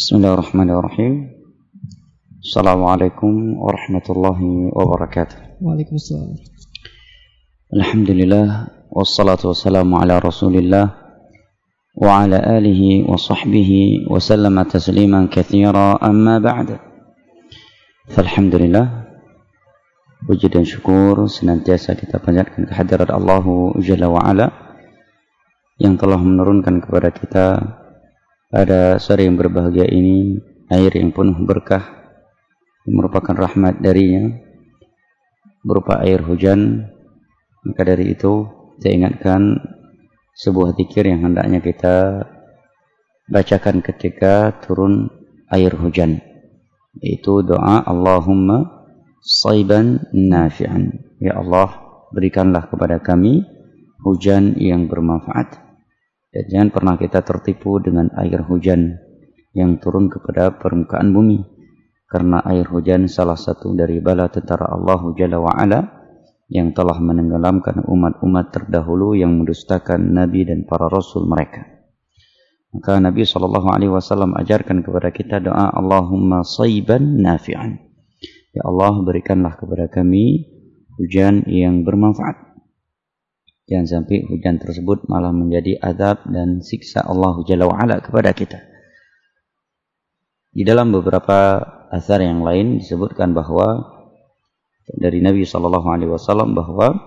بسم الله الرحمن الرحيم السلام عليكم ورحمة الله وبركاته وعليكم السلام الحمد لله والصلاة والسلام على رسول الله وعلى آله وصحبه وسلم تسليما كثيرا أما بعد فالحمد لله Puji dan syukur senantiasa kita panjatkan kehadirat Allah Jalla wa'ala yang telah menurunkan kepada kita pada sore yang berbahagia ini air yang penuh berkah yang merupakan rahmat darinya berupa air hujan maka dari itu saya ingatkan sebuah zikir yang hendaknya kita bacakan ketika turun air hujan yaitu doa Allahumma saiban nafi'an. Ya Allah, berikanlah kepada kami hujan yang bermanfaat. Dan jangan pernah kita tertipu dengan air hujan yang turun kepada permukaan bumi. Karena air hujan salah satu dari bala tentara Allah Jalla wa'ala yang telah menenggelamkan umat-umat terdahulu yang mendustakan Nabi dan para Rasul mereka. Maka Nabi SAW ajarkan kepada kita doa Allahumma saiban nafi'an. Ya Allah berikanlah kepada kami hujan yang bermanfaat. Jangan sampai hujan tersebut malah menjadi adab dan siksa Allah Jalla wa'ala kepada kita. Di dalam beberapa asar yang lain disebutkan bahwa dari Nabi Shallallahu Alaihi Wasallam bahwa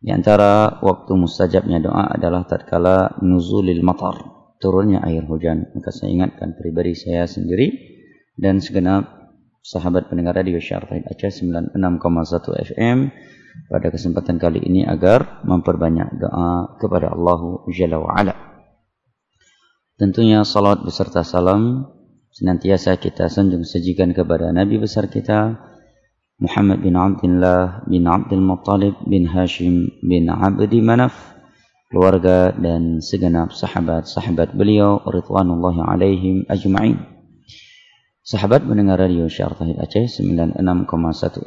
di antara waktu mustajabnya doa adalah tatkala nuzulil matar, turunnya air hujan. Maka saya ingatkan pribadi saya sendiri dan segenap sahabat pendengar radio Syarfahid Aceh 96,1 FM pada kesempatan kali ini agar memperbanyak doa kepada Allah Jalla wa'ala. Tentunya salat beserta salam senantiasa kita sanjung sajikan kepada Nabi besar kita Muhammad bin Abdullah bin Abdul Muttalib bin Hashim bin Abdi Manaf keluarga dan segenap sahabat-sahabat beliau ridwanullahi alaihim ajma'in. Sahabat mendengar radio Syar Tahid Aceh 96,1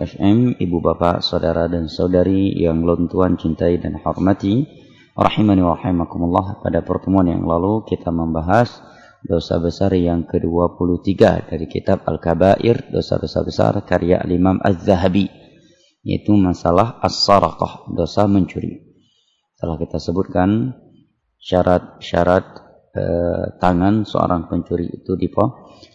FM, ibu bapak, saudara dan saudari yang lontuan cintai dan hormati, rahimani wa rahimakumullah. Pada pertemuan yang lalu kita membahas dosa besar yang ke-23 dari kitab Al-Kabair, dosa-dosa besar karya Imam Az-Zahabi, yaitu masalah as-sarakah, dosa mencuri. Setelah kita sebutkan syarat-syarat eh, tangan seorang pencuri itu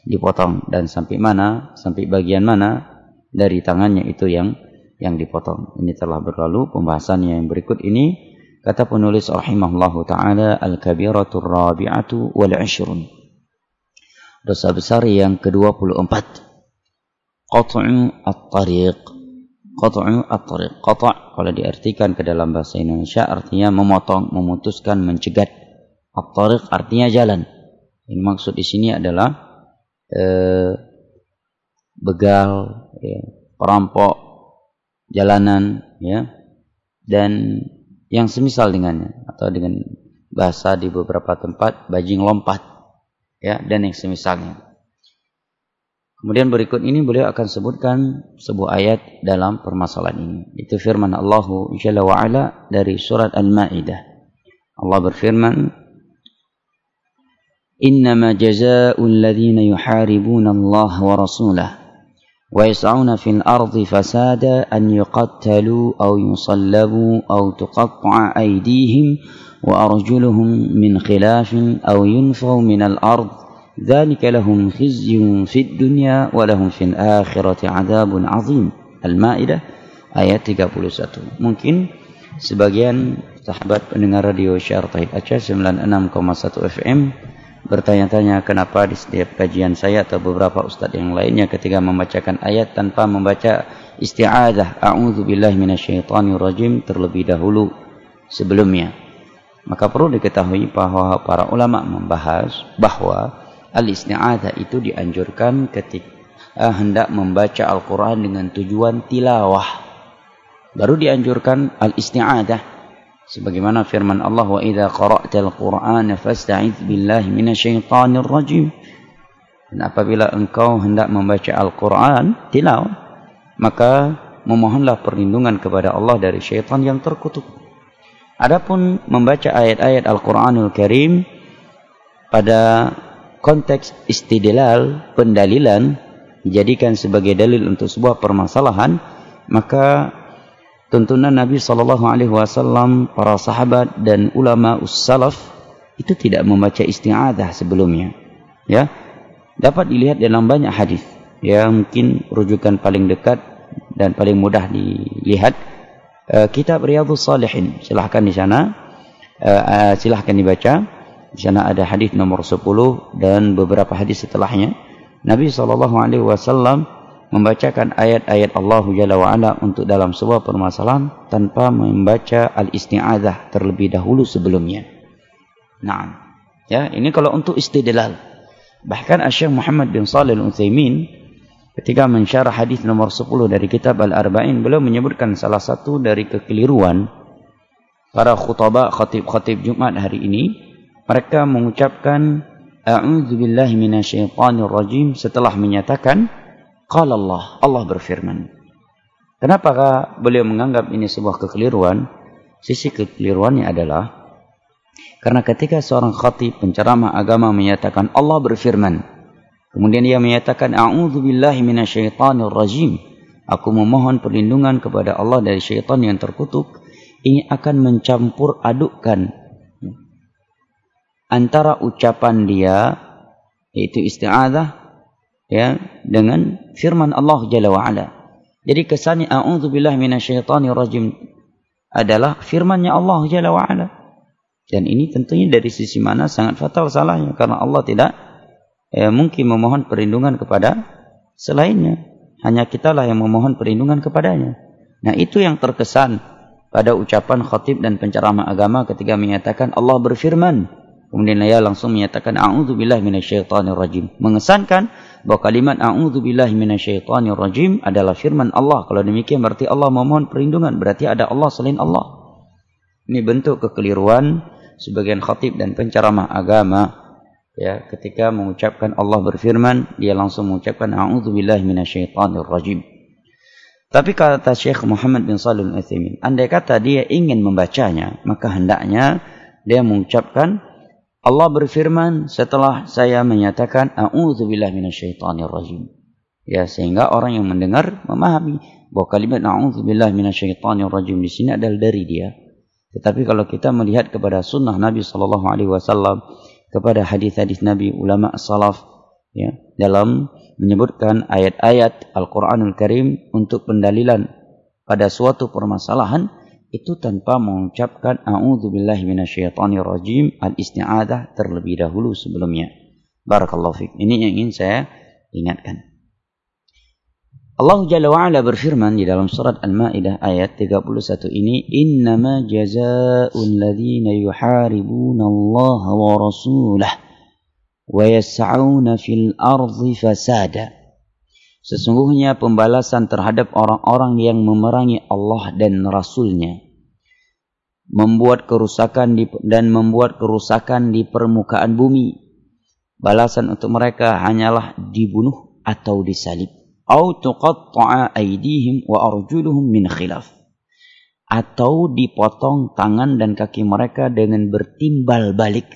dipotong dan sampai mana, sampai bagian mana dari tangannya itu yang yang dipotong. Ini telah berlalu pembahasannya yang berikut ini kata penulis rahimahullahu taala al-kabiratur rabi'atu wal 'ashrun. Dosa besar yang ke-24. Qat'u at-tariq. Qat'u at-tariq. Qat' kalau diartikan ke dalam bahasa Indonesia artinya memotong, memutuskan, mencegat. At-tariq artinya jalan. Ini maksud di sini adalah eh, begal, ya, perampok, jalanan, ya, dan yang semisal dengannya atau dengan bahasa di beberapa tempat bajing lompat, ya, dan yang semisalnya. Kemudian berikut ini beliau akan sebutkan sebuah ayat dalam permasalahan ini. Itu firman Allah Jalla wa'ala dari surat Al-Ma'idah. Allah berfirman, إنما جزاء الذين يحاربون الله ورسوله ويسعون في الأرض فسادا أن يقتلوا أو يصلبوا أو تقطع أيديهم وأرجلهم من خلاف أو ينفوا من الأرض. ذلك لهم خزي في الدنيا ولهم في الآخرة عذاب عظيم. المائدة ayat 31 mungkin sebagian sahabat pendengar radio Syar Tahid Aceh 96,1 FM bertanya-tanya kenapa di setiap kajian saya atau beberapa ustadz yang lainnya ketika membacakan ayat tanpa membaca isti'adah a'udzu billahi minasyaitonir rajim terlebih dahulu sebelumnya. Maka perlu diketahui bahwa para ulama membahas bahwa al-isti'adah itu dianjurkan ketika hendak membaca Al-Qur'an dengan tujuan tilawah. Baru dianjurkan al-isti'adah sebagaimana firman Allah wa idza qara'tal qur'ana fasta'iz billahi minasyaitonir rajim dan apabila engkau hendak membaca Al-Qur'an tilawah maka memohonlah perlindungan kepada Allah dari syaitan yang terkutuk. Adapun membaca ayat-ayat Al-Qur'anul Karim pada konteks istidlal, pendalilan dijadikan sebagai dalil untuk sebuah permasalahan, maka tuntunan Nabi sallallahu alaihi wasallam, para sahabat dan ulama ussalaf itu tidak membaca isti'adzah sebelumnya. Ya. Dapat dilihat dalam banyak hadis. Ya, mungkin rujukan paling dekat dan paling mudah dilihat uh, kitab Riyadhus Salihin. Silahkan di sana uh, uh, silahkan dibaca. Di sana ada hadis nomor 10 dan beberapa hadis setelahnya. Nabi SAW membacakan ayat-ayat Allah Jalla wa'ala untuk dalam sebuah permasalahan tanpa membaca al-isti'adzah terlebih dahulu sebelumnya. Nah, ya ini kalau untuk istidlal. Bahkan Syekh Muhammad bin Shalih Al-Utsaimin ketika mensyarah hadis nomor 10 dari kitab Al-Arba'in beliau menyebutkan salah satu dari kekeliruan para khutbah khatib-khatib Jumat hari ini mereka mengucapkan a'udzu billahi minasyaitonir rajim setelah menyatakan qala Allah. Allah berfirman. Kenapa beliau menganggap ini sebuah kekeliruan. Sisi kekeliruannya adalah karena ketika seorang khatib penceramah agama menyatakan Allah berfirman kemudian dia menyatakan a'udzu billahi minasyaitonir rajim. Aku memohon perlindungan kepada Allah dari syaitan yang terkutuk. Ini akan mencampur adukkan antara ucapan dia yaitu isti'adzah ya dengan firman Allah Jalla wa ala. Jadi kesannya minasyaitonir rajim adalah firmannya Allah Jalla wa ala. Dan ini tentunya dari sisi mana sangat fatal salahnya karena Allah tidak ya, mungkin memohon perlindungan kepada selainnya. Hanya kitalah yang memohon perlindungan kepadanya. Nah, itu yang terkesan pada ucapan khatib dan penceramah agama ketika menyatakan Allah berfirman. Kemudian ia langsung menyatakan minasyaitonir rajim. Mengesankan bahwa kalimat a'udzubillahi minasyaitonir rajim adalah firman Allah. Kalau demikian berarti Allah memohon perlindungan, berarti ada Allah selain Allah. Ini bentuk kekeliruan sebagian khatib dan penceramah agama ya ketika mengucapkan Allah berfirman dia langsung mengucapkan a'udzubillahi minasyaitonir rajim. Tapi kata Syekh Muhammad bin Shalih Al-Utsaimin, andai kata dia ingin membacanya, maka hendaknya dia mengucapkan Allah berfirman setelah saya menyatakan minasyaitonir rajim. Ya, sehingga orang yang mendengar memahami bahwa kalimat minasyaitonir rajim di sini adalah dari dia. Tetapi kalau kita melihat kepada sunnah Nabi sallallahu alaihi wasallam, kepada hadis-hadis Nabi ulama salaf ya, dalam menyebutkan ayat-ayat Al-Quranul Karim untuk pendalilan pada suatu permasalahan itu tanpa mengucapkan a'udzubillahi minasyaitonirrajim al-isti'adzah terlebih dahulu sebelumnya. Barakallahu fiik. Ini yang ingin saya ingatkan. Allah Jalla wa'ala berfirman di dalam surat Al-Ma'idah ayat 31 ini Innama jaza'un ladhina yuharibuna Allah wa rasulah wa yas'auna fil ardi fasada Sesungguhnya pembalasan terhadap orang-orang yang memerangi Allah dan Rasulnya membuat kerusakan di, dan membuat kerusakan di permukaan bumi. Balasan untuk mereka hanyalah dibunuh atau disalib. Au tuqatta'a kaki wa arjuluhum min khilaf. Atau dipotong tangan dan kaki mereka dengan bertimbal balik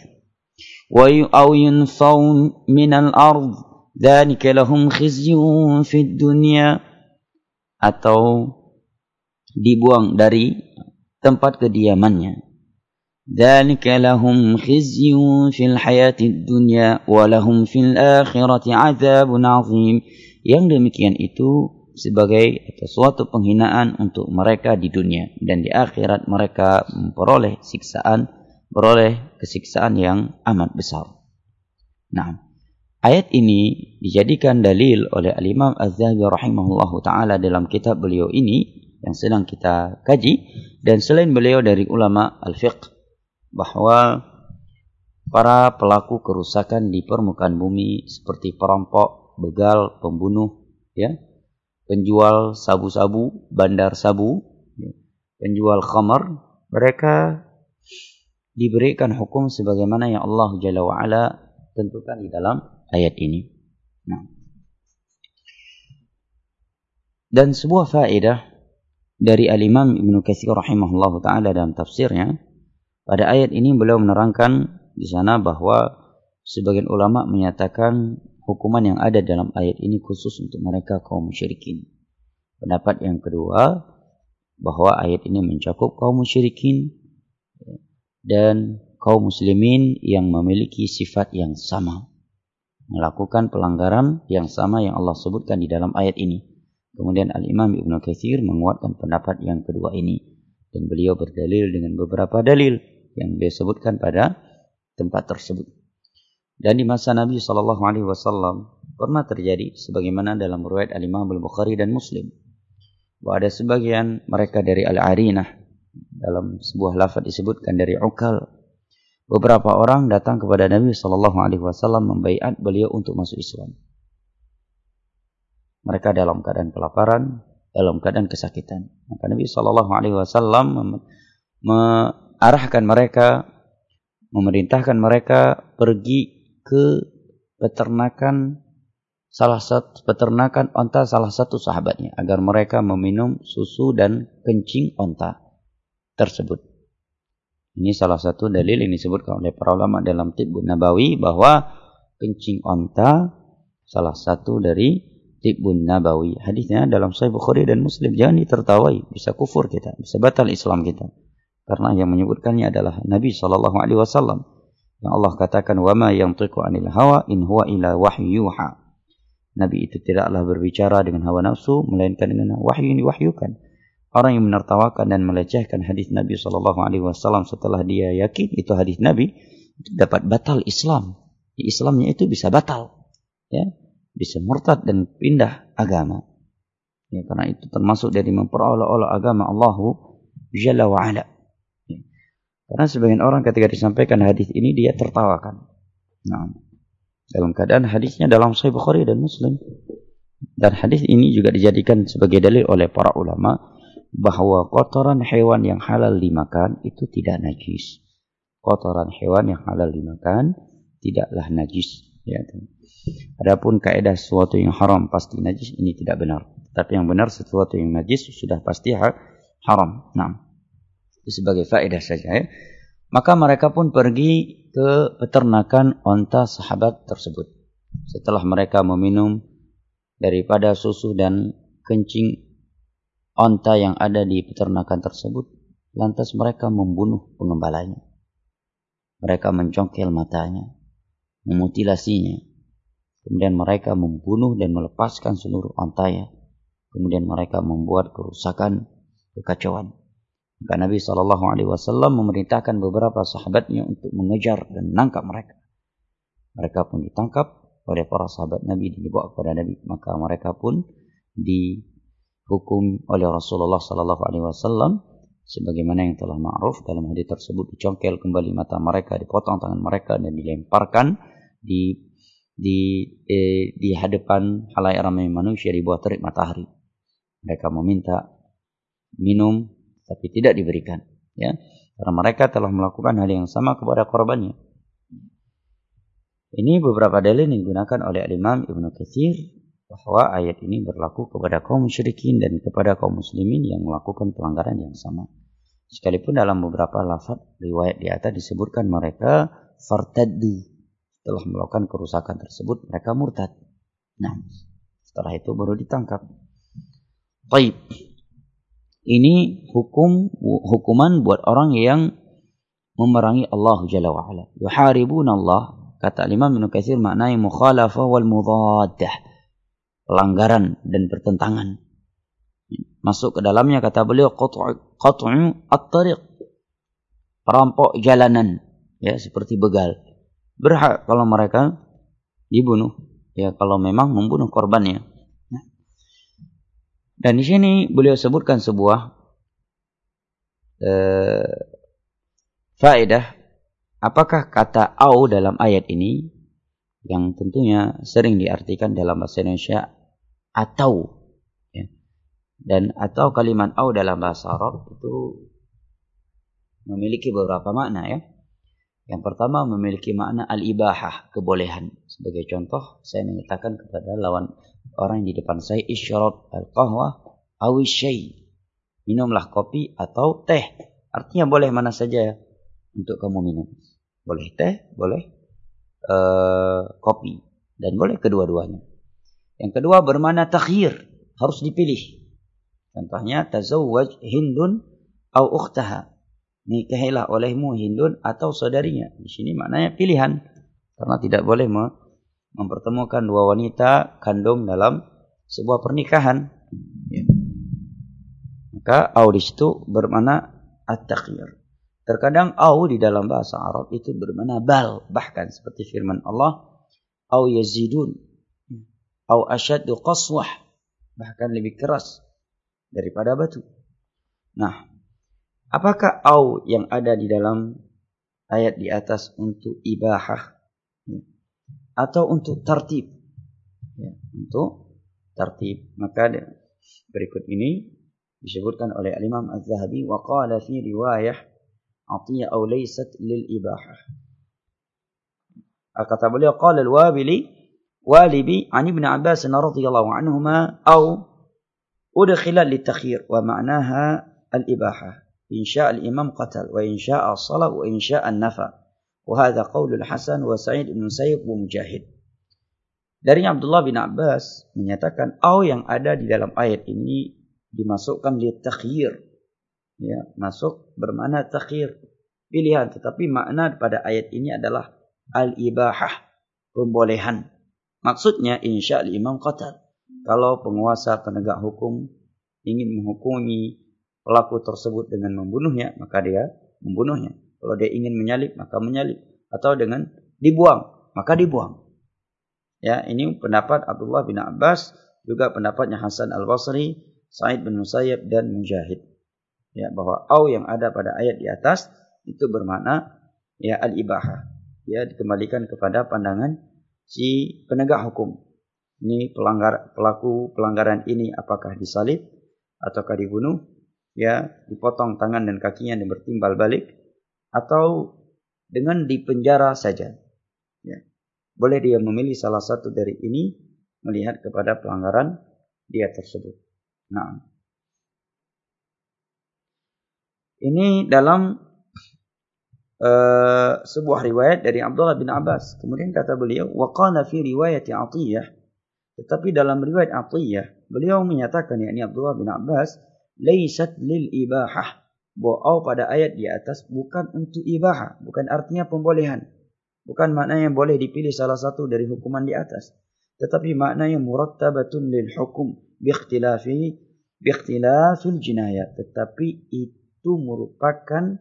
dan kelahum khizyun fit dunia atau dibuang dari tempat kediamannya. dan kelahum khizyun fil hayat dunya walahum fil akhirat 'adzabun 'adzim. Yang demikian itu sebagai atau suatu penghinaan untuk mereka di dunia dan di akhirat mereka memperoleh siksaan, memperoleh kesiksaan yang amat besar. Nah ayat ini dijadikan dalil oleh Al-Imam Az-Zahabi rahimahullahu taala dalam kitab beliau ini yang sedang kita kaji. Dan selain beliau dari ulama al-fiqh bahwa para pelaku kerusakan di permukaan bumi seperti perampok, begal, pembunuh, ya, penjual sabu-sabu, bandar sabu, ya, penjual khamar, mereka diberikan hukum sebagaimana yang Allah Jalla wa'ala tentukan di dalam ayat ini. Nah. Dan sebuah faedah dari Al-Imam Ibn Katsir rahimahullah taala dalam tafsirnya pada ayat ini beliau menerangkan di sana bahwa sebagian ulama menyatakan hukuman yang ada dalam ayat ini khusus untuk mereka kaum musyrikin. Pendapat yang kedua bahwa ayat ini mencakup kaum musyrikin dan kaum muslimin yang memiliki sifat yang sama melakukan pelanggaran yang sama yang Allah sebutkan di dalam ayat ini. Kemudian Al-Imam Ibn Kathir menguatkan pendapat yang kedua ini. Dan beliau berdalil dengan beberapa dalil yang dia sebutkan pada tempat tersebut. Dan di masa Nabi SAW pernah terjadi sebagaimana dalam riwayat Al-Imam Al-Bukhari dan Muslim. Bahwa ada sebagian mereka dari Al-Arinah dalam sebuah lafaz disebutkan dari Ukal beberapa orang datang kepada Nabi Shallallahu Alaihi Wasallam membaiat beliau untuk masuk Islam. Mereka dalam keadaan kelaparan, dalam keadaan kesakitan. Maka Nabi Shallallahu Alaihi Wasallam mengarahkan mereka, memerintahkan mereka pergi ke peternakan salah satu peternakan onta salah satu sahabatnya agar mereka meminum susu dan kencing onta tersebut. Ini salah satu dalil yang disebutkan oleh para ulama dalam Tibbun Nabawi bahwa kencing onta salah satu dari Tibbun Nabawi. Hadisnya dalam Sahih Bukhari dan Muslim. Jangan ditertawai, bisa kufur kita, bisa batal Islam kita. Karena yang menyebutkannya adalah Nabi Shallallahu Alaihi Wasallam. Yang Allah katakan, "Wama yang tuku anil hawa in huwa ila wahyuha." Nabi itu tidaklah berbicara dengan hawa nafsu, melainkan dengan wahyu yang diwahyukan. Orang yang menertawakan dan melecehkan hadis Nabi Shallallahu Alaihi Wasallam setelah dia yakin itu hadis Nabi itu dapat batal Islam. Islamnya itu bisa batal, ya, bisa murtad dan pindah agama. Ya, karena itu termasuk dari memperoleh-oleh agama Allahu Jalla wa ala. Ya. Karena sebagian orang ketika disampaikan hadis ini dia tertawakan. Nah, dalam keadaan hadisnya dalam Sahih Bukhari dan Muslim. Dan hadis ini juga dijadikan sebagai dalil oleh para ulama bahwa kotoran hewan yang halal dimakan itu tidak najis. Kotoran hewan yang halal dimakan tidaklah najis. Ya. Adapun kaidah sesuatu yang haram pasti najis ini tidak benar. Tapi yang benar sesuatu yang najis sudah pasti haram. Nah, itu sebagai faedah saja ya. Maka mereka pun pergi ke peternakan onta sahabat tersebut. Setelah mereka meminum daripada susu dan kencing onta yang ada di peternakan tersebut, lantas mereka membunuh pengembalanya. Mereka mencongkel matanya, memutilasinya. Kemudian mereka membunuh dan melepaskan seluruh ontanya. Kemudian mereka membuat kerusakan, kekacauan. Maka Nabi Shallallahu Alaihi Wasallam memerintahkan beberapa sahabatnya untuk mengejar dan menangkap mereka. Mereka pun ditangkap oleh para sahabat Nabi dibawa kepada Nabi. Maka mereka pun di hukum oleh Rasulullah Sallallahu Alaihi Wasallam sebagaimana yang telah ma'ruf dalam hadis tersebut dicongkel kembali mata mereka dipotong tangan mereka dan dilemparkan di di eh, di hadapan halayak ramai manusia di bawah terik matahari. Mereka meminta minum tapi tidak diberikan ya. Karena mereka telah melakukan hal yang sama kepada korbannya. Ini beberapa dalil yang digunakan oleh Imam Ibnu Katsir bahwa ayat ini berlaku kepada kaum musyrikin dan kepada kaum muslimin yang melakukan pelanggaran yang sama. Sekalipun dalam beberapa lafaz riwayat di atas disebutkan mereka fartaddu telah melakukan kerusakan tersebut mereka murtad. Nah, setelah itu baru ditangkap. Baik. Ini hukum hukuman buat orang yang memerangi Allah Jalla wa ala. Yuharibun Allah kata Imam Ibnu Katsir maknanya mukhalafah wal mudaddah pelanggaran dan pertentangan. Masuk ke dalamnya kata beliau qat'u at-tariq. Perampok jalanan ya seperti begal. Berhak kalau mereka dibunuh ya kalau memang membunuh korbannya. Nah. Dan di sini beliau sebutkan sebuah uh, faedah apakah kata au dalam ayat ini yang tentunya sering diartikan dalam bahasa Indonesia atau ya. dan atau kalimat au dalam bahasa Arab itu memiliki beberapa makna ya. Yang pertama memiliki makna al-ibahah, kebolehan. Sebagai contoh, saya menyatakan kepada lawan orang yang di depan saya isyarat al-qahwa syai. Minumlah kopi atau teh. Artinya boleh mana saja untuk kamu minum. Boleh teh, boleh uh, kopi dan boleh kedua-duanya. Yang kedua bermana takhir, harus dipilih. Contohnya tazawwaj Hindun au ukhtaha. Nikahilah olehmu Hindun atau saudarinya. Di sini maknanya pilihan karena tidak boleh mempertemukan dua wanita kandung dalam sebuah pernikahan. Ya. Maka au di situ bermana at-takhir. Terkadang au di dalam bahasa Arab itu bermana bal, bahkan seperti firman Allah, au yazidun, au asyaddu qaswah, bahkan lebih keras daripada batu. Nah, apakah au yang ada di dalam ayat di atas untuk ibahah ya, atau untuk tertib? Ya, untuk tertib. Maka berikut ini disebutkan oleh Imam Az-Zahabi wa qala fi riwayah atiyah atau laysat lil ibahah. Kata beliau qala al-Wabili walibi an Ibn Abbas radhiyallahu anhuma au udkhila litakhir wa ma'naha al-ibahah. إن شاء الإمام قتل وإن شاء الصلاة وإن شاء النفى وهذا قول الحسن وسعيد بن مسيب ومجاهد Dari Abdullah bin Abbas menyatakan au yang ada di dalam ayat ini dimasukkan li takhir. Ya, masuk bermakna takhir, pilihan, tetapi makna pada ayat ini adalah al-ibahah, pembolehan. Maksudnya insya imam qatal. Kalau penguasa penegak hukum ingin menghukumi pelaku tersebut dengan membunuhnya, maka dia membunuhnya. Kalau dia ingin menyalip, maka menyalip. Atau dengan dibuang, maka dibuang. Ya, ini pendapat Abdullah bin Abbas, juga pendapatnya Hasan Al-Basri, Sa'id bin Musayyab dan Mujahid. Ya, bahwa au yang ada pada ayat di atas itu bermakna ya al-ibahah. Ya, dikembalikan kepada pandangan si penegak hukum. Ini pelanggar pelaku pelanggaran ini apakah disalib ataukah dibunuh? Ya, dipotong tangan dan kakinya dan bertimbal balik atau dengan dipenjara saja. Ya. Boleh dia memilih salah satu dari ini melihat kepada pelanggaran dia tersebut. Nah. Ini dalam uh, sebuah riwayat dari Abdullah bin Abbas. Kemudian kata beliau, "Wa fi riwayat Atiyah." Tetapi dalam riwayat Atiyah, beliau menyatakan yakni Abdullah bin Abbas, "Laisat lil ibahah." Bahwa pada ayat di atas bukan untuk ibahah, bukan artinya pembolehan. Bukan maknanya boleh dipilih salah satu dari hukuman di atas. Tetapi maknanya murattabatun lil hukum biikhtilafi biikhtilafil jinayat tetapi itu merupakan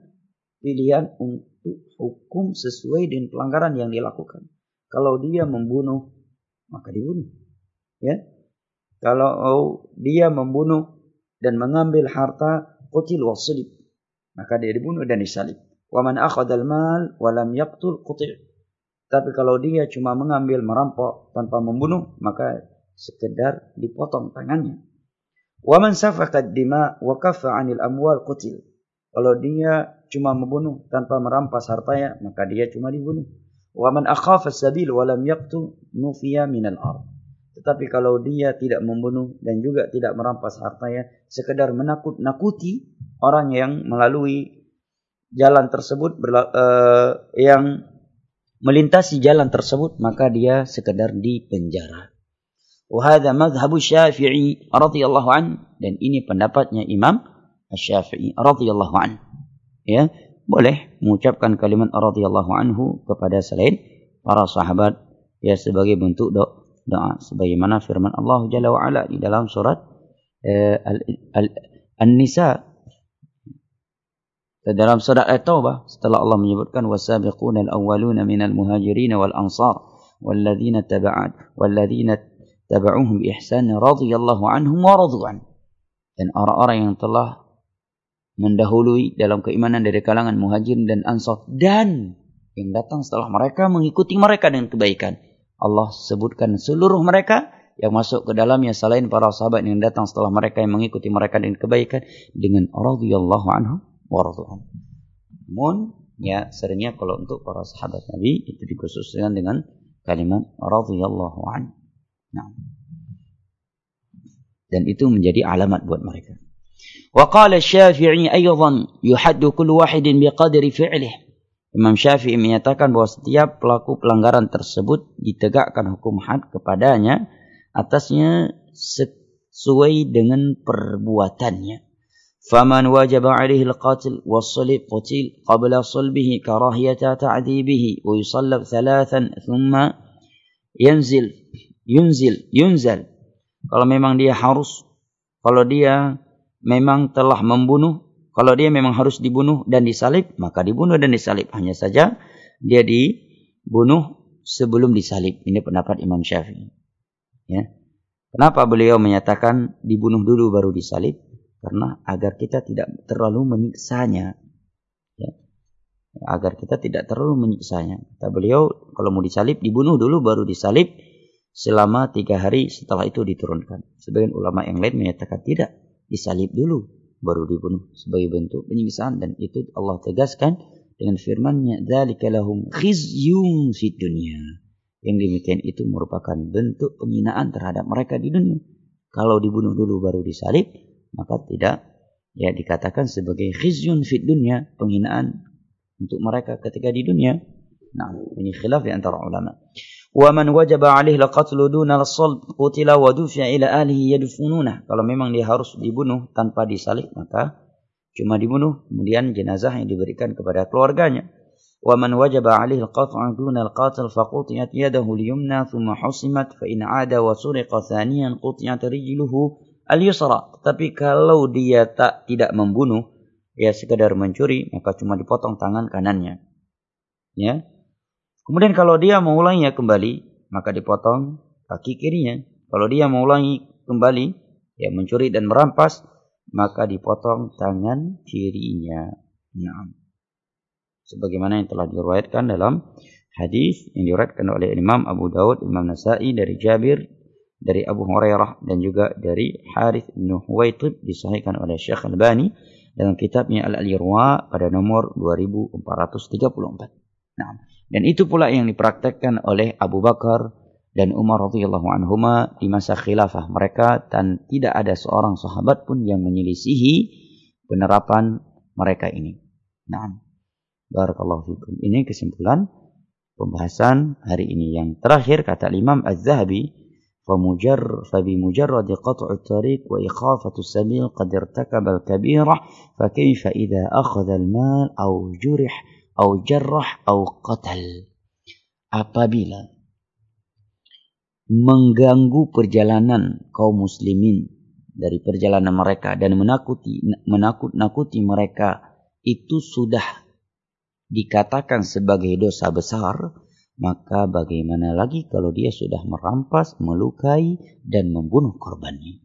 pilihan untuk hukum sesuai dengan pelanggaran yang dilakukan. Kalau dia membunuh maka dibunuh. Ya? Kalau dia membunuh dan mengambil harta qutil wasilib maka dia dibunuh dan disalib. Wa man akhadha al-mal wa lam yaqtul qutil. Tapi kalau dia cuma mengambil merampok tanpa membunuh maka sekedar dipotong tangannya. Wa man safaka dima wa kaffa 'anil amwal qutil. Kalau dia cuma membunuh tanpa merampas hartanya, maka dia cuma dibunuh. Wa man akhafa sabil wa lam yaqtu nufiya minal ard. Tetapi kalau dia tidak membunuh dan juga tidak merampas hartanya, sekedar menakut-nakuti orang yang melalui jalan tersebut uh, yang melintasi jalan tersebut, maka dia sekedar dipenjara. Wahada madhabu syafi'i radhiyallahu an. Dan ini pendapatnya Imam Syafi'i radhiyallahu an. Ya, boleh mengucapkan kalimat radhiyallahu anhu kepada selain para sahabat ya sebagai bentuk do doa sebagaimana firman Allah Jalla wa ala di dalam surat eh, An-Nisa dalam surat At-Taubah setelah Allah menyebutkan wasabiquna al-awwaluna minal muhajirin wal ansar walladzina taba'at walladzina tabauhum bi ihsan radhiyallahu anhum wa radwan. Dan orang-orang yang telah mendahului dalam keimanan dari kalangan muhajirin dan ansar dan yang datang setelah mereka mengikuti mereka dengan kebaikan. Allah sebutkan seluruh mereka yang masuk ke dalamnya selain para sahabat yang datang setelah mereka yang mengikuti mereka dengan kebaikan dengan radhiyallahu anhum wa. Namun ya seringnya kalau untuk para sahabat Nabi itu dikhususkan dengan kalimat radhiyallahu anhu. Nah. Dan itu menjadi alamat buat mereka. Wa qala Syafi'i aydan yuhaddu kullu wahidin biqadri fi'lih. Imam Syafi'i menyatakan bahwa setiap pelaku pelanggaran tersebut ditegakkan hukum had kepadanya atasnya sesuai dengan perbuatannya. فمن وجب عليه القتل والصلب قتل قبل صلبه كراهية تعذيبه ويصلب ثلاثا ثم ينزل ينزل ينزل kalau memang dia harus kalau dia memang telah membunuh. Kalau dia memang harus dibunuh dan disalib maka dibunuh dan disalib. Hanya saja dia dibunuh sebelum disalib. Ini pendapat Imam Syafi'i. Ya. Kenapa beliau menyatakan dibunuh dulu baru disalib? Karena agar kita tidak terlalu menyiksanya. Ya. agar kita tidak terlalu menyiksanya. Kata beliau kalau mau disalib dibunuh dulu baru disalib selama tiga hari setelah itu diturunkan. Sebagian ulama yang lain menyatakan tidak disalib dulu baru dibunuh sebagai bentuk penyiksaan dan itu Allah tegaskan dengan firman-Nya dzalika lahum khizyun fid dunya yang demikian itu merupakan bentuk penghinaan terhadap mereka di dunia kalau dibunuh dulu baru disalib maka tidak ya dikatakan sebagai khizyun fid dunya, penghinaan untuk mereka ketika di dunia. Nah, ini khilaf di antara ulama. Wa man wajaba alaihi laqatlu al-salb qutila wa dufi'a ila ahlihi yadfununa. Kalau memang dia harus dibunuh tanpa disalib maka cuma dibunuh kemudian jenazah yang diberikan kepada keluarganya. Wa man wajaba alaihi al-qat'u duna al-qatil faqutiyat yadahu al-yumna thumma husimat fa in 'ada wa suriqa thaniyan qutiyat rijluhu al-yusra. Tapi kalau dia tak tidak membunuh, ya sekedar mencuri, maka cuma dipotong tangan kanannya. Ya. Kemudian kalau dia mengulanginya kembali, maka dipotong kaki kirinya. Kalau dia mengulangi kembali, ya mencuri dan merampas, maka dipotong tangan kirinya. Nah. Sebagaimana yang telah diriwayatkan dalam hadis yang diriwayatkan oleh Imam Abu Daud, Imam Nasai dari Jabir dari Abu Hurairah dan juga dari Harith bin Huwaitib disahihkan oleh Syekh Al-Bani dalam kitabnya Al-Alirwa pada nomor 2434. Nah, dan itu pula yang dipraktekkan oleh Abu Bakar dan Umar radhiyallahu anhuma di masa khilafah mereka dan tidak ada seorang sahabat pun yang menyelisihi penerapan mereka ini. Nah, barakallahu fikum. Ini kesimpulan pembahasan hari ini. Yang terakhir kata Imam Az-Zahabi فمجر فبمجرد قطع الطريق وإخافة السبيل قد ارتكب الكبيرة فكيف إذا أخذ المال أو جرح au jarrah au qatal. Apabila mengganggu perjalanan kaum muslimin dari perjalanan mereka dan menakuti menakut-nakuti mereka itu sudah dikatakan sebagai dosa besar, maka bagaimana lagi kalau dia sudah merampas, melukai, dan membunuh korbannya.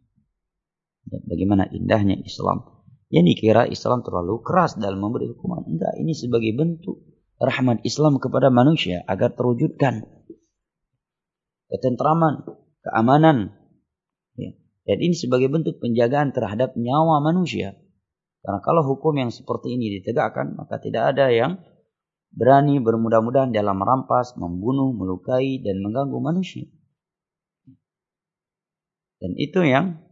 Dan bagaimana indahnya Islam yang dikira Islam terlalu keras dalam memberi hukuman. Enggak, ini sebagai bentuk rahmat Islam kepada manusia agar terwujudkan ketentraman, keamanan. Ya. Dan ini sebagai bentuk penjagaan terhadap nyawa manusia. Karena kalau hukum yang seperti ini ditegakkan, maka tidak ada yang berani bermudah-mudahan dalam merampas, membunuh, melukai, dan mengganggu manusia. Dan itu yang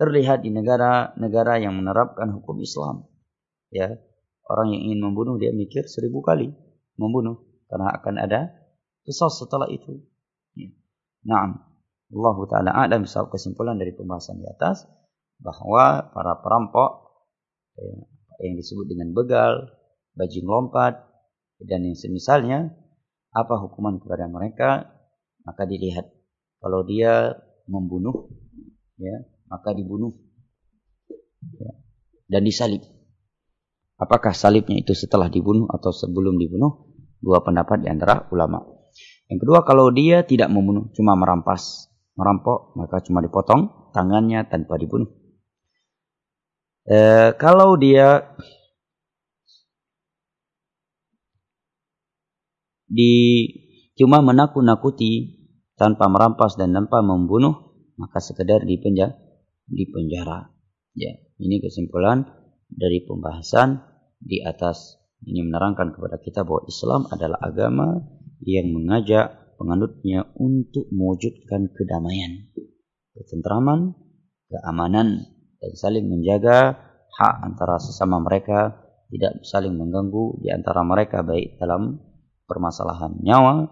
terlihat di negara-negara yang menerapkan hukum Islam. Ya, orang yang ingin membunuh dia mikir seribu kali membunuh karena akan ada kisah setelah itu. Ya. Allah Taala alam kesimpulan dari pembahasan di atas bahwa para perampok ya, yang disebut dengan begal, bajing lompat, dan yang semisalnya, apa hukuman kepada mereka, maka dilihat. Kalau dia membunuh, ya, maka dibunuh ya, dan disalib. Apakah salibnya itu setelah dibunuh atau sebelum dibunuh? Dua pendapat di antara ulama. Yang kedua, kalau dia tidak membunuh, cuma merampas, merampok, maka cuma dipotong tangannya tanpa dibunuh. E, kalau dia di cuma menakut-nakuti tanpa merampas dan tanpa membunuh maka sekedar di penjara di penjara ya ini kesimpulan dari pembahasan di atas ini menerangkan kepada kita bahwa Islam adalah agama yang mengajak penganutnya untuk mewujudkan kedamaian, ketentraman, keamanan, dan saling menjaga hak antara sesama mereka tidak saling mengganggu di antara mereka baik dalam permasalahan nyawa,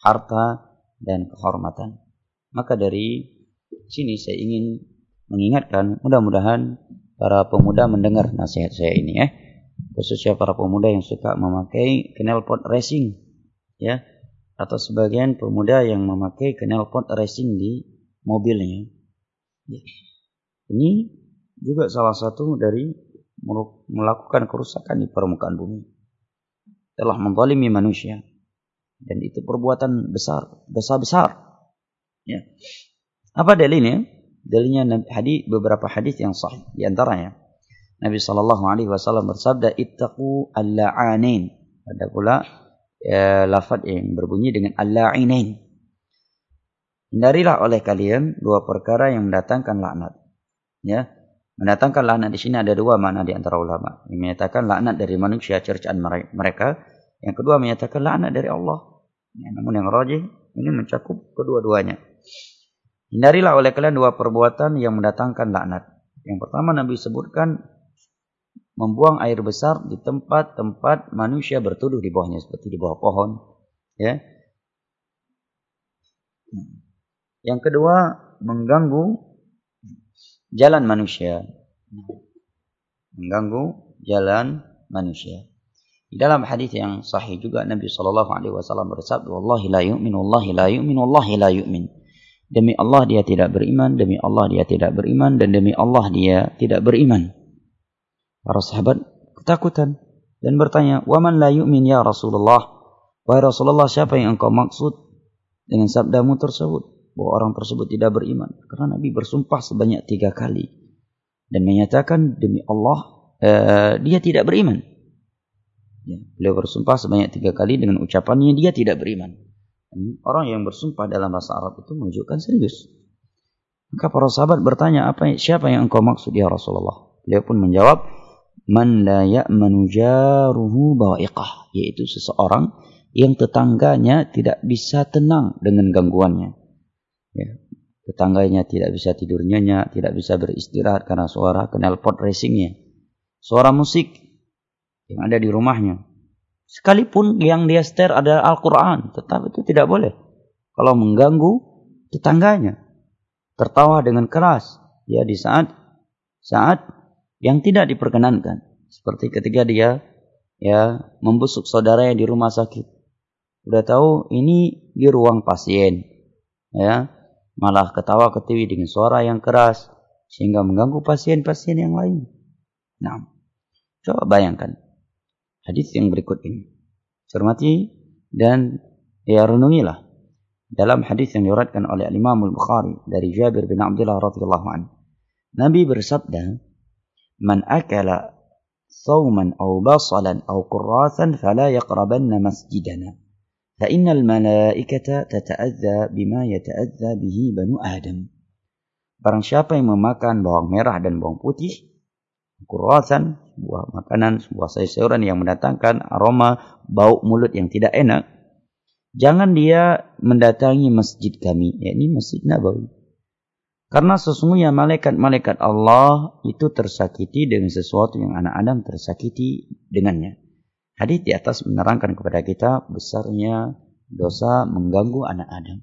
harta, dan kehormatan. Maka dari sini saya ingin mengingatkan mudah-mudahan para pemuda mendengar nasihat saya ini ya. Khususnya para pemuda yang suka memakai knalpot racing ya atau sebagian pemuda yang memakai knalpot racing di mobilnya. Ya. Ini juga salah satu dari melakukan kerusakan di permukaan bumi. Telah menzalimi manusia. Dan itu perbuatan besar, besar-besar. Ya. Apa dalilnya? Dalilnya hadis beberapa hadis yang sahih di antaranya Nabi sallallahu alaihi wasallam bersabda ittaqu al-la'anain. Ada pula ya, lafaz yang berbunyi dengan al-la'inain. Hindarilah oleh kalian dua perkara yang mendatangkan laknat. Ya, mendatangkan laknat di sini ada dua makna di antara ulama. Yang menyatakan laknat dari manusia cercaan mereka, yang kedua menyatakan laknat dari Allah. Ya, namun yang rajih ini mencakup kedua-duanya. Hindarilah oleh kalian dua perbuatan yang mendatangkan laknat. Yang pertama Nabi sebutkan membuang air besar di tempat-tempat manusia bertuduh di bawahnya seperti di bawah pohon, ya. Yang kedua mengganggu jalan manusia. Mengganggu jalan manusia. Di dalam hadis yang sahih juga Nabi Shallallahu Alaihi Wasallam bersabda, "Wallahi la yu'min, wallahi la yu'min, wallahi la yu'min." Demi Allah dia tidak beriman, demi Allah dia tidak beriman, dan demi Allah dia tidak beriman. Para sahabat ketakutan dan bertanya, "Waman la yu'min ya Rasulullah?" Wahai Rasulullah, siapa yang engkau maksud dengan sabdamu tersebut? Bahwa orang tersebut tidak beriman. Karena Nabi bersumpah sebanyak tiga kali. Dan menyatakan demi Allah, uh, dia tidak beriman. Ya, beliau bersumpah sebanyak tiga kali dengan ucapannya dia tidak beriman. Orang yang bersumpah dalam bahasa Arab itu menunjukkan serius. Maka para sahabat bertanya, apa siapa yang engkau maksud ya Rasulullah? Beliau pun menjawab, man la ya'manu jaruhu bawa'iqah, yaitu seseorang yang tetangganya tidak bisa tenang dengan gangguannya. Ya, tetangganya tidak bisa tidur nyenyak, tidak bisa beristirahat karena suara knalpot racingnya. Suara musik yang ada di rumahnya. Sekalipun yang dia setir adalah Al-Quran, tetap itu tidak boleh. Kalau mengganggu tetangganya, tertawa dengan keras, ya di saat saat yang tidak diperkenankan. Seperti ketika dia ya membusuk saudara yang di rumah sakit. Udah tahu ini di ruang pasien, ya malah ketawa ketiwi dengan suara yang keras sehingga mengganggu pasien-pasien yang lain. Nah, coba bayangkan hadis yang berikut ini. Cermati dan ya renungilah dalam hadis yang diriwayatkan oleh Imam Al-Bukhari dari Jabir bin Abdullah radhiyallahu anhu. Nabi bersabda, "Man akala ثوما أو بصلا أو كراثا فلا يقربن مسجدنا فإن الملائكة تتأذى بما يتأذى به بنو آدم Barang siapa yang memakan bawang merah dan bawang putih, kurasan, sebuah makanan, sebuah sayuran yang mendatangkan aroma bau mulut yang tidak enak, jangan dia mendatangi masjid kami, yakni Masjid Nabawi. Karena sesungguhnya malaikat-malaikat Allah itu tersakiti dengan sesuatu yang anak Adam tersakiti dengannya. Hadis di atas menerangkan kepada kita besarnya dosa mengganggu anak Adam.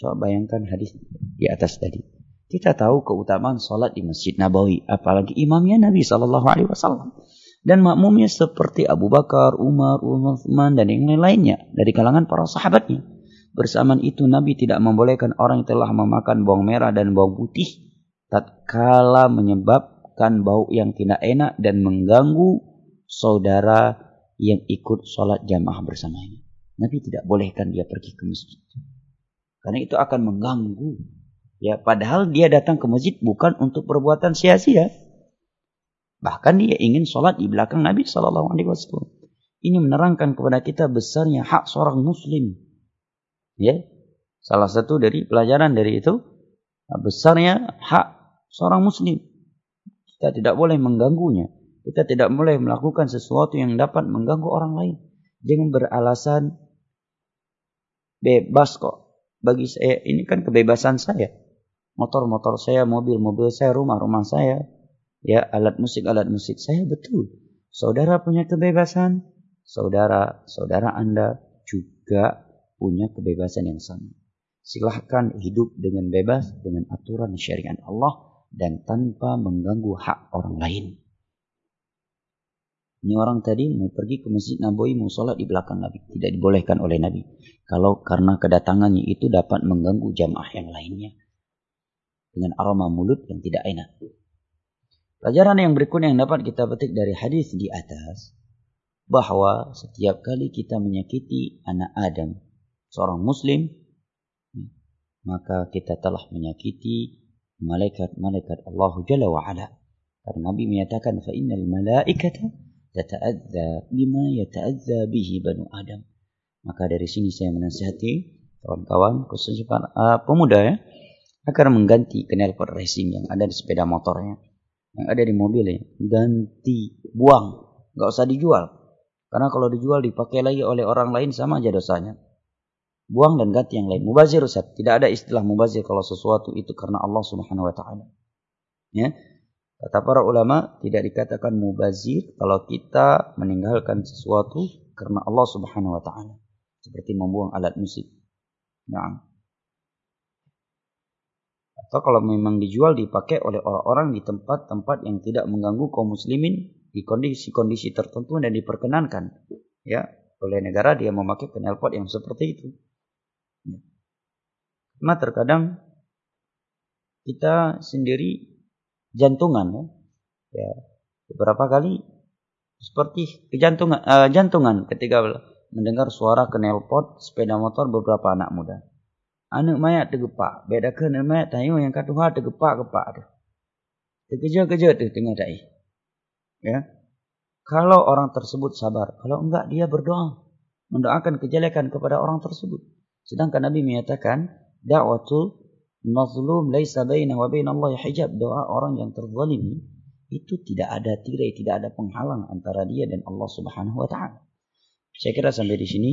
Coba bayangkan hadis di atas tadi. Kita tahu keutamaan salat di Masjid Nabawi, apalagi imamnya Nabi Shallallahu Alaihi Wasallam dan makmumnya seperti Abu Bakar, Umar, Uthman dan yang lain-lainnya dari kalangan para sahabatnya. Bersamaan itu Nabi tidak membolehkan orang yang telah memakan bawang merah dan bawang putih tatkala menyebabkan bau yang tidak enak dan mengganggu saudara yang ikut sholat jamaah bersamanya. Nabi tidak bolehkan dia pergi ke masjid. Karena itu akan mengganggu Ya, padahal dia datang ke masjid bukan untuk perbuatan sia-sia. Bahkan dia ingin sholat di belakang Nabi Shallallahu Alaihi Wasallam. Ini menerangkan kepada kita besarnya hak seorang Muslim. Ya, salah satu dari pelajaran dari itu besarnya hak seorang Muslim. Kita tidak boleh mengganggunya. Kita tidak boleh melakukan sesuatu yang dapat mengganggu orang lain. Jangan beralasan bebas kok. Bagi saya ini kan kebebasan saya motor-motor saya, mobil-mobil saya, rumah-rumah saya, ya alat musik alat musik saya betul. saudara punya kebebasan, saudara-saudara Anda juga punya kebebasan yang sama. Silahkan hidup dengan bebas dengan aturan syariat Allah dan tanpa mengganggu hak orang lain. Ini orang tadi mau pergi ke Masjid Nabawi mau sholat di belakang Nabi. Tidak dibolehkan oleh Nabi. Kalau karena kedatangannya itu dapat mengganggu jamaah yang lainnya dengan aroma mulut yang tidak enak. Pelajaran yang berikutnya yang dapat kita petik dari hadis di atas bahwa setiap kali kita menyakiti anak Adam, seorang muslim, maka kita telah menyakiti malaikat-malaikat Allah Jalla wa ala. Karena Nabi menyatakan fa innal malaikata tata'adza bima yata'adza bihi banu Adam. Maka dari sini saya menasihati kawan-kawan khususnya para uh, pemuda ya agar mengganti knalpot racing yang ada di sepeda motornya, yang ada di mobilnya, ganti, buang, nggak usah dijual. Karena kalau dijual dipakai lagi oleh orang lain sama aja dosanya. Buang dan ganti yang lain. Mubazir Ustaz. Tidak ada istilah mubazir kalau sesuatu itu karena Allah Subhanahu wa taala. Ya. Kata para ulama, tidak dikatakan mubazir kalau kita meninggalkan sesuatu karena Allah Subhanahu wa taala. Seperti membuang alat musik. Nah. Atau kalau memang dijual dipakai oleh orang-orang di tempat-tempat yang tidak mengganggu kaum muslimin di kondisi-kondisi tertentu dan diperkenankan ya oleh negara dia memakai knalpot yang seperti itu. Ya. Karena terkadang kita sendiri jantungan ya. ya beberapa kali seperti kejantungan uh, jantungan ketika mendengar suara knalpot sepeda motor beberapa anak muda. Anak mayat tergepak, beda ke anak mayat tayo yang kedua tergepak-gepak tu. Terkejar-kejar tu tengah dai. Ya. Kalau orang tersebut sabar, kalau enggak dia berdoa mendoakan kejelekan kepada orang tersebut. Sedangkan Nabi menyatakan dakwatul mazlum laisa baina wa baina Allah hijab doa orang yang terzalimi itu tidak ada tirai tidak ada penghalang antara dia dan Allah Subhanahu wa taala. Saya kira sampai di sini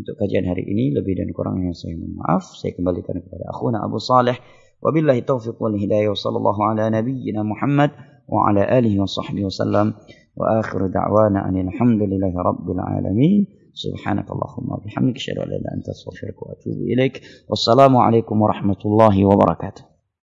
untuk kajian hari ini lebih dan kurangnya saya mohon maaf. Saya kembalikan kepada akhuna Abu Saleh. Wabillahi taufiq wal hidayah sallallahu ala nabiyyina Muhammad wa ala alihi wa sahbihi wasallam. Wa akhiru da'wana anil hamdulillahi rabbil alamin. سبحانك اللهم وبحمدك اشهد ان لا اله الا انت استغفرك واتوب اليك والسلام عليكم ورحمه الله وبركاته